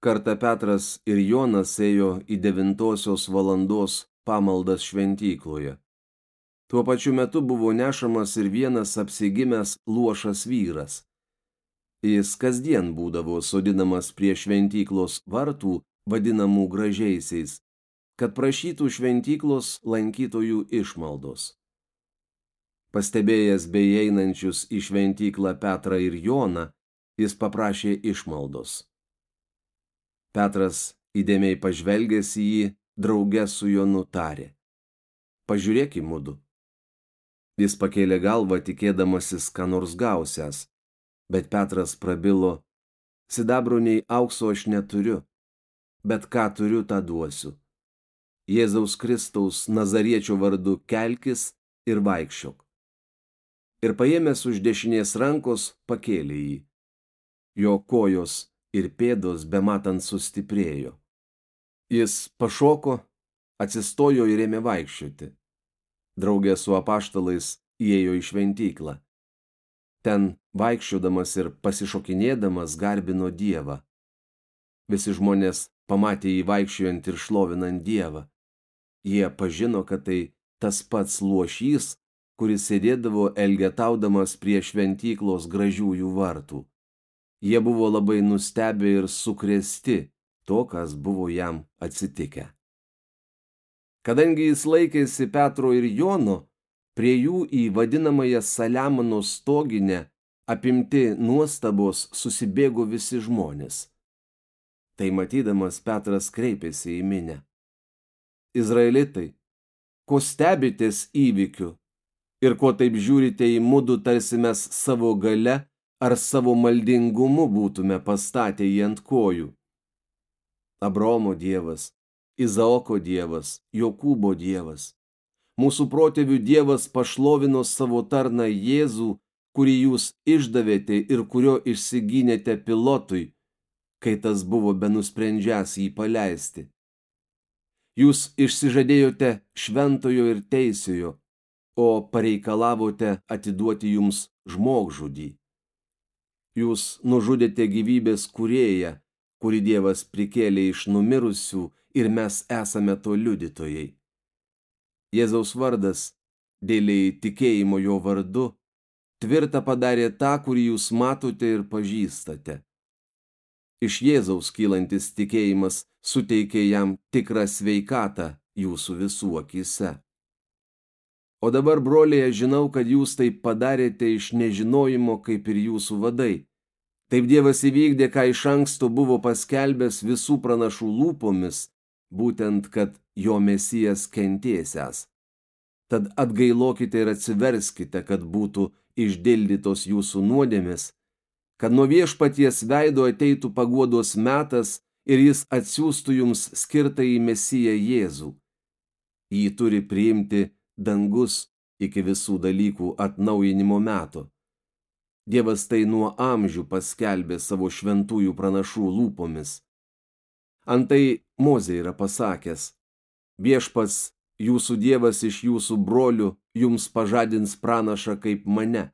Kartą Petras ir Jonas ėjo į devintosios valandos pamaldas šventykloje. Tuo pačiu metu buvo nešamas ir vienas apsigimęs luošas vyras. Jis kasdien būdavo sodinamas prie šventyklos vartų, vadinamų gražiaisiais, kad prašytų šventyklos lankytojų išmaldos. Pastebėjęs beeinančius į šventyklą Petrą ir Joną, jis paprašė išmaldos. Petras įdėmiai pažvelgęs į jį, drauge su juo nutarė. Pažiūrėk į mudu. Jis pakėlė galvą, tikėdamasis, ką nors gausias, bet Petras prabilo, sidabro nei aukso aš neturiu, bet ką turiu, tą duosiu. Jėzaus Kristaus Nazariečio vardu kelkis ir vaikščiok ir paėmęs už dešinės rankos pakėlė jį. Jo kojos ir pėdos bematant sustiprėjo. Jis pašoko, atsistojo ir ėmė vaikščioti. Draugė su apaštalais įėjo į šventyklą. Ten vaikščiodamas ir pasišokinėdamas garbino Dievą. Visi žmonės pamatė jį vaikščiojant ir šlovinant Dievą. Jie pažino, kad tai tas pats luošys, kuris sėdėdavo elgetaudamas prie šventyklos gražiųjų vartų. Jie buvo labai nustebę ir sukrėsti to, kas buvo jam atsitikę. Kadangi jis laikėsi Petro ir Jono, prie jų į vadinamąją Saliamono stoginę apimti nuostabos susibėgo visi žmonės. Tai matydamas Petras kreipėsi į minę. Izraelitai, ko stebitės įvykiu, ir ko taip žiūrite į mudu, tarsi mes savo gale ar savo maldingumu būtume pastatę jį ant kojų. Abromo dievas, Izaoko dievas, Jokūbo dievas. Mūsų protėvių dievas pašlovino savo tarną Jėzų, kurį jūs išdavėte ir kurio išsigynėte pilotui, kai tas buvo benusprendžias jį paleisti. Jūs išsižadėjote šventojo ir teisiojo, o pareikalavote atiduoti jums žmogžudį. Jūs nužudėte gyvybės kurėją, kuri Dievas prikėlė iš numirusių ir mes esame to liudytojai. Jėzaus vardas, dėliai tikėjimo jo vardu, tvirtą padarė tą, kurį jūs matote ir pažįstate. Iš Jėzaus kylantis tikėjimas suteikė jam tikrą sveikatą jūsų visų akise. O dabar, broliai, žinau, kad jūs tai padarėte iš nežinojimo, kaip ir jūsų vadai. Taip Dievas įvykdė, ką iš anksto buvo paskelbęs visų pranašų lūpomis, būtent, kad jo mesijas kentėsias. Tad atgailokite ir atsiverskite, kad būtų išdildytos jūsų nuodėmės, kad nuo viešpaties veido ateitų paguodos metas ir jis atsiųstų jums skirtą į mesiją Jėzų. Jį turi priimti dangus iki visų dalykų atnaujinimo meto. Dievas tai nuo amžių paskelbė savo šventųjų pranašų lūpomis. Antai Mozė yra pasakęs, viešpas jūsų Dievas iš jūsų brolių jums pažadins pranašą kaip mane.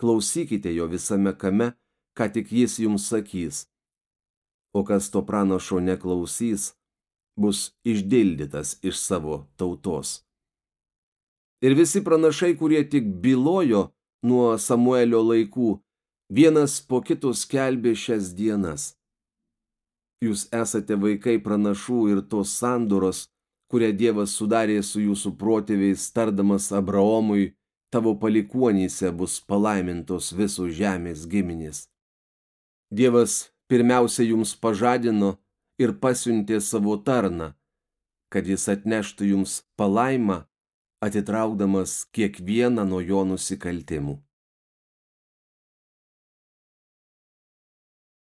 Klausykite jo visame kame, ką tik jis jums sakys. O kas to pranašo neklausys, bus išdildytas iš savo tautos ir visi pranašai, kurie tik bylojo nuo Samuelio laikų, vienas po kito skelbė šias dienas. Jūs esate vaikai pranašų ir tos sandoros, kurią Dievas sudarė su jūsų protėviais, tardamas Abraomui, tavo palikuonyse bus palaimintos visos žemės giminės. Dievas pirmiausia jums pažadino ir pasiuntė savo tarną, kad jis atneštų jums palaimą atitraukdamas kiekvieną nuo jo nusikaltimų.